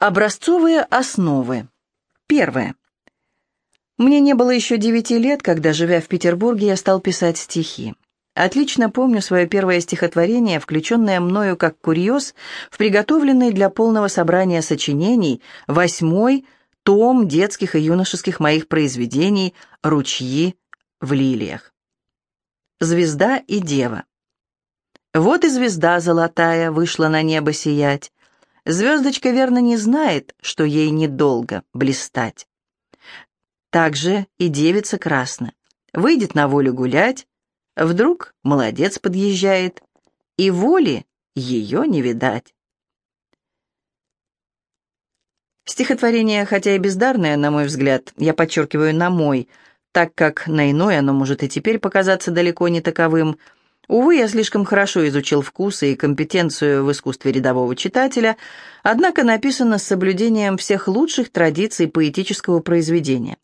Образцовые основы. Первое. Мне не было еще девяти лет, когда, живя в Петербурге, я стал писать стихи. Отлично помню свое первое стихотворение, включенное мною как курьез в приготовленный для полного собрания сочинений восьмой том детских и юношеских моих произведений «Ручьи в лилиях». Звезда и дева. Вот и звезда золотая вышла на небо сиять, Звездочка верно не знает, что ей недолго блистать. Так же и девица красна. Выйдет на волю гулять, вдруг молодец подъезжает, и воли ее не видать. Стихотворение, хотя и бездарное, на мой взгляд, я подчеркиваю на мой, так как на иной оно может и теперь показаться далеко не таковым – Увы, я слишком хорошо изучил вкусы и компетенцию в искусстве рядового читателя, однако написано с соблюдением всех лучших традиций поэтического произведения.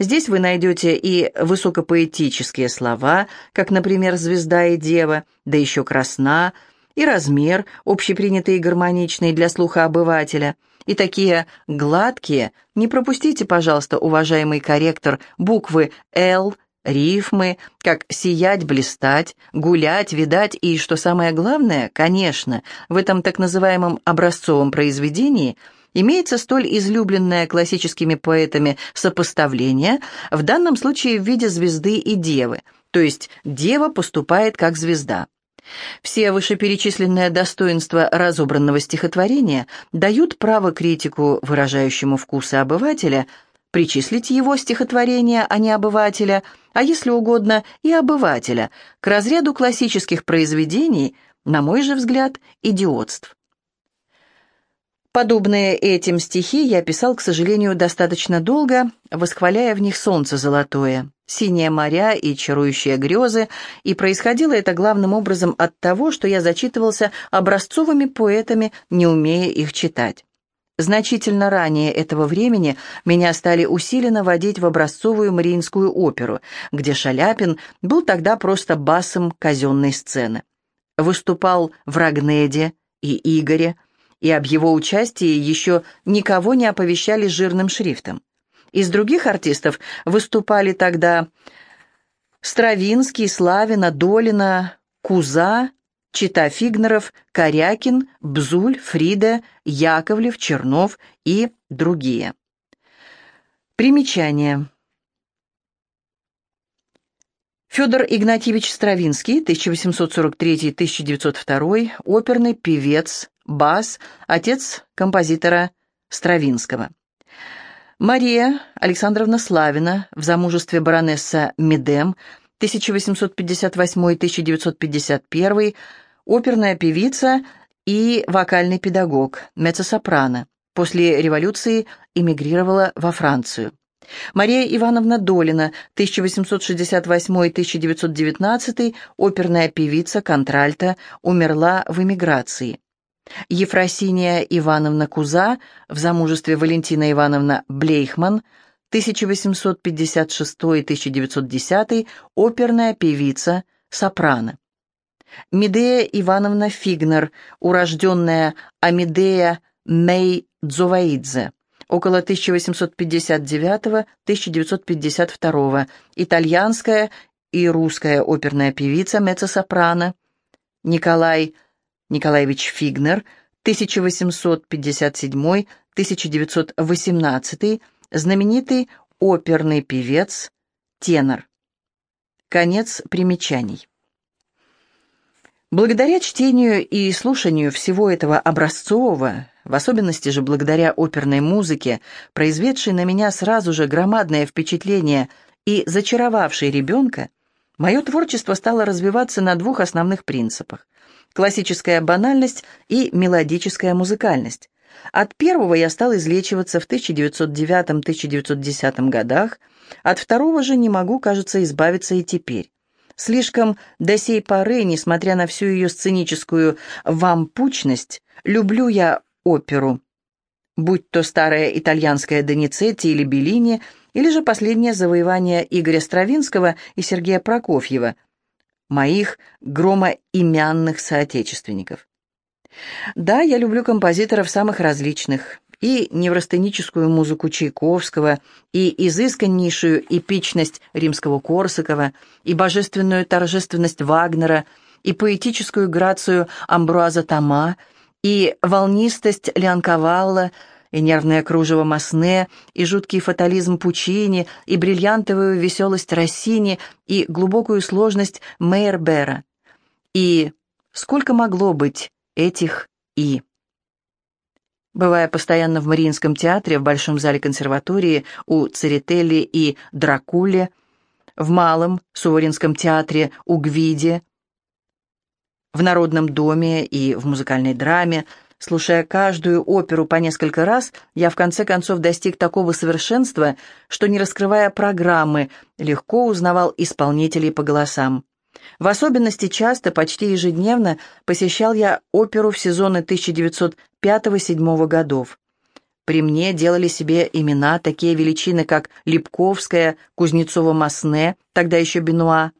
Здесь вы найдете и высокопоэтические слова, как, например, «звезда и дева», да еще «красна», и размер, общепринятый и гармоничный для слуха обывателя, и такие гладкие, не пропустите, пожалуйста, уважаемый корректор, буквы «Л», Рифмы, как сиять, блистать, гулять, видать и, что самое главное, конечно, в этом так называемом образцовом произведении имеется столь излюбленное классическими поэтами сопоставление, в данном случае в виде звезды и девы, то есть дева поступает как звезда. Все вышеперечисленные достоинства разобранного стихотворения дают право критику, выражающему вкусы обывателя, причислить его стихотворение, а не обывателя – а если угодно и обывателя, к разряду классических произведений, на мой же взгляд, идиотств. Подобные этим стихи я писал, к сожалению, достаточно долго, восхваляя в них солнце золотое, синие моря и чарующие грезы, и происходило это главным образом от того, что я зачитывался образцовыми поэтами, не умея их читать. Значительно ранее этого времени меня стали усиленно водить в образцовую Мариинскую оперу, где Шаляпин был тогда просто басом казенной сцены. Выступал в Рагнеде и Игоре, и об его участии еще никого не оповещали жирным шрифтом. Из других артистов выступали тогда Стравинский, Славина, Долина, Куза Чита Фигнеров, Корякин, Бзуль, Фрида, Яковлев, Чернов и другие. Примечание. Федор Игнатьевич Стравинский, 1843-1902, оперный певец, бас, отец композитора Стравинского. Мария Александровна Славина, в замужестве баронесса Медем, 1858-1951, оперная певица и вокальный педагог, меццо-сопрано. После революции эмигрировала во Францию. Мария Ивановна Долина, 1868-1919, оперная певица, контральта, умерла в эмиграции. Ефросиния Ивановна Куза, в замужестве Валентина Ивановна Блейхман, 1856-1910, оперная певица, сопрано. Медея Ивановна Фигнер, урожденная Амедея Мей Дзуваидзе, около 1859-1952, итальянская и русская оперная певица, меццо-сопрано, Николай Николаевич Фигнер, 1857-1918, знаменитый оперный певец, тенор. Конец примечаний. Благодаря чтению и слушанию всего этого образцового, в особенности же благодаря оперной музыке, произведшей на меня сразу же громадное впечатление и зачаровавшей ребенка, мое творчество стало развиваться на двух основных принципах – классическая банальность и мелодическая музыкальность. От первого я стал излечиваться в 1909-1910 годах, от второго же не могу, кажется, избавиться и теперь. Слишком до сей поры, несмотря на всю ее сценическую вампучность, люблю я оперу. Будь то старая итальянская Доницетти или Беллини, или же последнее завоевание Игоря Стравинского и Сергея Прокофьева, моих громоимянных соотечественников. Да, я люблю композиторов самых различных, и неврастеническую музыку Чайковского, и изысканнейшую эпичность римского Корсакова, и божественную торжественность Вагнера, и поэтическую грацию Амбруаза Тома, и волнистость Леонковалла, и нервное кружево Масне, и жуткий фатализм Пучини, и бриллиантовую веселость Россини, и глубокую сложность Мейербера. И сколько могло быть этих «и». Бывая постоянно в Мариинском театре, в Большом зале консерватории, у Церетели и Дракуле, в Малом Суворинском театре у Гвиди, в Народном доме и в музыкальной драме, слушая каждую оперу по несколько раз, я в конце концов достиг такого совершенства, что, не раскрывая программы, легко узнавал исполнителей по голосам. В часто, почти ежедневно, посещал я оперу в сезоны 1905-1907 годов. При мне делали себе имена такие величины, как Липковская, Кузнецова-Масне, тогда еще Бенуа.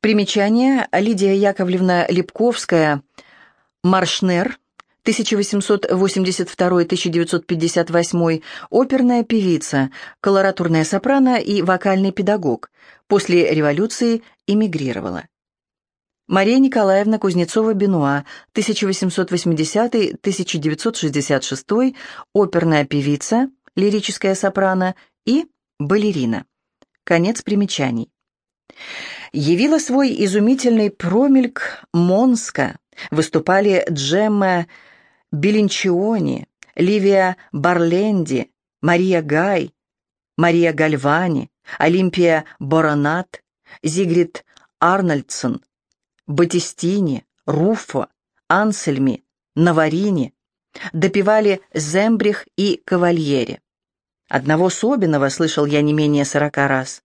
Примечание Лидия Яковлевна Липковская, Маршнер, 1882-1958, оперная певица, колоратурная сопрано и вокальный педагог. После революции эмигрировала. Мария Николаевна Кузнецова-Бенуа, 1880-1966, оперная певица, лирическая сопрано и балерина. Конец примечаний. Явила свой изумительный промельк Монска, выступали Джемма Белинчиони, Ливия Барленди, Мария Гай, Мария Гальвани, Олимпия Боронат, Зигрид Арнольдсон, Батистини, Руффо, Ансельми, Наварини, допевали Зембрих и Кавальери. Одного Собинова слышал я не менее сорока раз.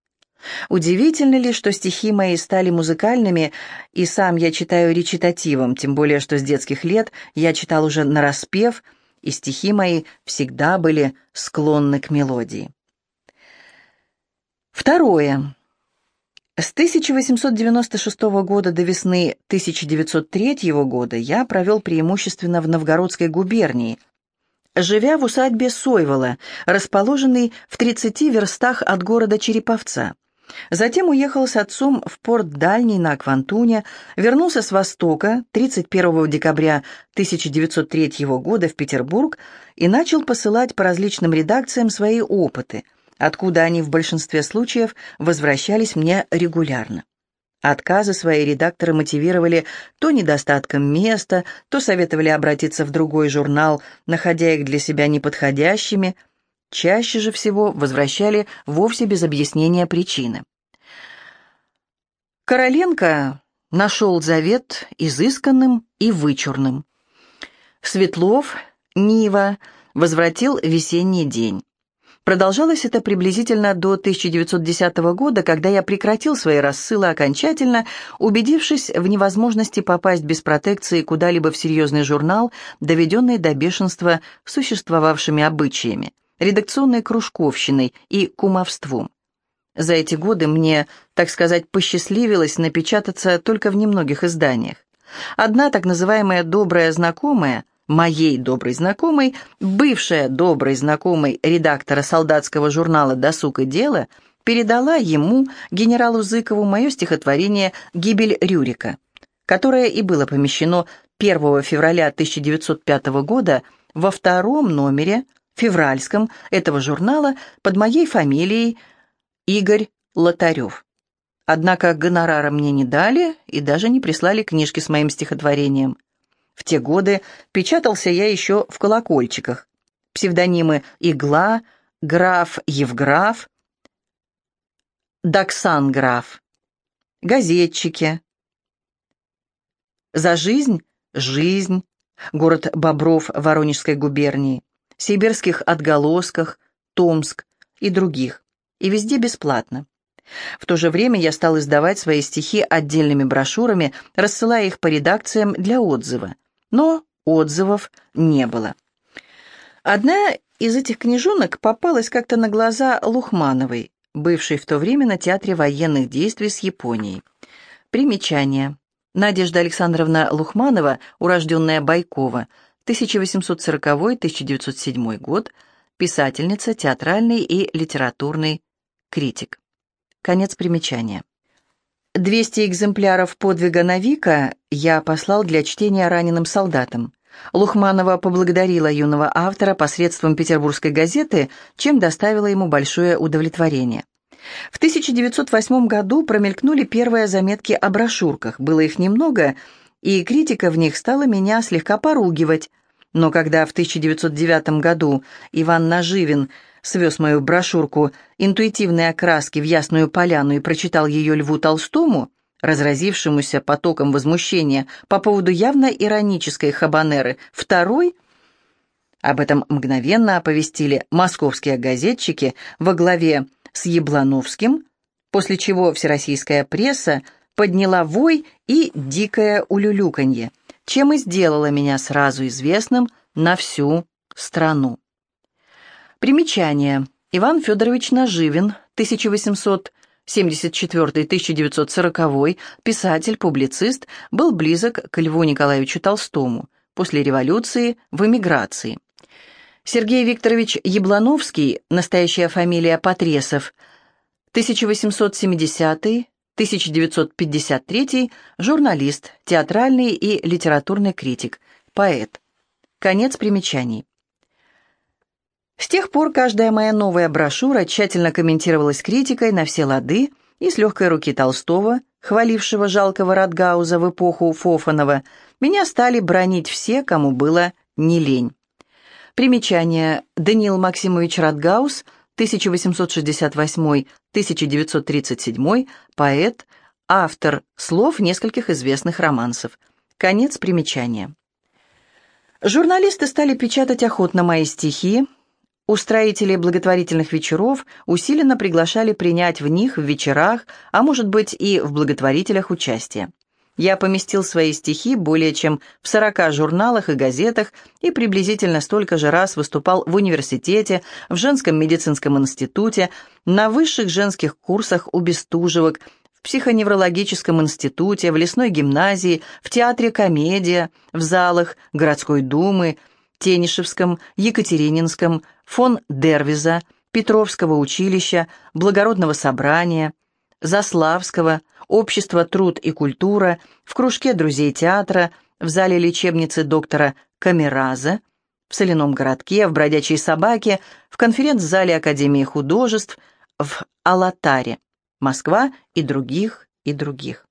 Удивительно ли, что стихи мои стали музыкальными, и сам я читаю речитативом, тем более, что с детских лет я читал уже нараспев, и стихи мои всегда были склонны к мелодии. Второе. С 1896 года до весны 1903 года я провел преимущественно в Новгородской губернии, живя в усадьбе Сойвола, расположенной в 30 верстах от города Череповца. Затем уехал с отцом в порт Дальний на Аквантуне, вернулся с Востока 31 декабря 1903 года в Петербург и начал посылать по различным редакциям свои опыты, откуда они в большинстве случаев возвращались мне регулярно. Отказы свои редакторы мотивировали то недостатком места, то советовали обратиться в другой журнал, находя их для себя неподходящими – Чаще же всего возвращали вовсе без объяснения причины. Короленко нашел завет изысканным и вычурным. Светлов, Нива, возвратил весенний день. Продолжалось это приблизительно до 1910 года, когда я прекратил свои рассылы окончательно, убедившись в невозможности попасть без протекции куда-либо в серьезный журнал, доведенный до бешенства существовавшими обычаями редакционной кружковщиной и кумовством. За эти годы мне, так сказать, посчастливилось напечататься только в немногих изданиях. Одна так называемая «добрая знакомая», моей доброй знакомой, бывшая доброй знакомой редактора солдатского журнала «Досуг и дело», передала ему, генералу Зыкову, мое стихотворение «Гибель Рюрика», которое и было помещено 1 февраля 1905 года во втором номере февральском этого журнала под моей фамилией Игорь Лотарев. Однако гонорара мне не дали и даже не прислали книжки с моим стихотворением. В те годы печатался я еще в колокольчиках. Псевдонимы «Игла», «Граф Евграф», «Доксан Граф», «Газетчики», «За жизнь» — «Жизнь», город Бобров Воронежской губернии, сибирских отголосках, Томск и других, и везде бесплатно. В то же время я стал издавать свои стихи отдельными брошюрами, рассылая их по редакциям для отзыва. Но отзывов не было. Одна из этих книжонок попалась как-то на глаза Лухмановой, бывшей в то время на театре военных действий с Японией. Примечание. Надежда Александровна Лухманова, урожденная Байкова, 1840-1907 год, писательница, театральный и литературный критик. Конец примечания. 200 экземпляров подвига Навика я послал для чтения раненым солдатам. Лухманова поблагодарила юного автора посредством петербургской газеты, чем доставила ему большое удовлетворение. В 1908 году промелькнули первые заметки о брошюрках, было их немного, и критика в них стала меня слегка поругивать. Но когда в 1909 году Иван Наживин свез мою брошюрку «Интуитивные окраски в Ясную Поляну» и прочитал ее Льву Толстому, разразившемуся потоком возмущения по поводу явно иронической хабанеры, второй — об этом мгновенно оповестили московские газетчики во главе с Яблановским, после чего всероссийская пресса подняла вой и дикое улюлюканье, чем и сделала меня сразу известным на всю страну. Примечание. Иван Федорович Наживин, 1874-1940, писатель, публицист, был близок к Льву Николаевичу Толстому, после революции в эмиграции. Сергей Викторович Яблановский, настоящая фамилия Потресов, 1870-1953, журналист, театральный и литературный критик, поэт. Конец примечаний. С тех пор каждая моя новая брошюра тщательно комментировалась критикой на все лады и с легкой руки Толстого, хвалившего жалкого Радгауза в эпоху Фофанова, меня стали бронить все, кому было не лень. Примечание. Даниил Максимович Радгаус, 1868-1937, поэт, автор слов нескольких известных романсов. Конец примечания. Журналисты стали печатать охотно мои стихи, Устроители благотворительных вечеров усиленно приглашали принять в них в вечерах, а может быть и в благотворителях участие. Я поместил свои стихи более чем в 40 журналах и газетах и приблизительно столько же раз выступал в университете, в женском медицинском институте, на высших женских курсах у Бестужевок, в психоневрологическом институте, в лесной гимназии, в театре «Комедия», в залах городской думы, Тенишевском, Екатерининском, фон Дервиза, Петровского училища, Благородного собрания, Заславского, Общества «Труд и культура», в кружке друзей театра, в зале лечебницы доктора Камераза, в соляном городке, в бродячей собаке, в конференц-зале Академии художеств, в Алатаре, Москва и других, и других.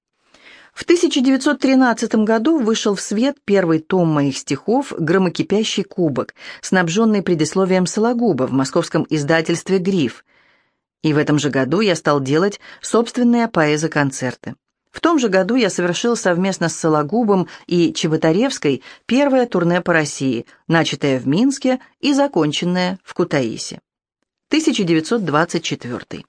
В 1913 году вышел в свет первый том моих стихов «Громокипящий кубок», снабженный предисловием Сологуба в московском издательстве «Гриф». И в этом же году я стал делать собственные поэзоконцерты. В том же году я совершил совместно с Сологубом и Чеботаревской первое турне по России, начатое в Минске и законченное в Кутаиси. 1924.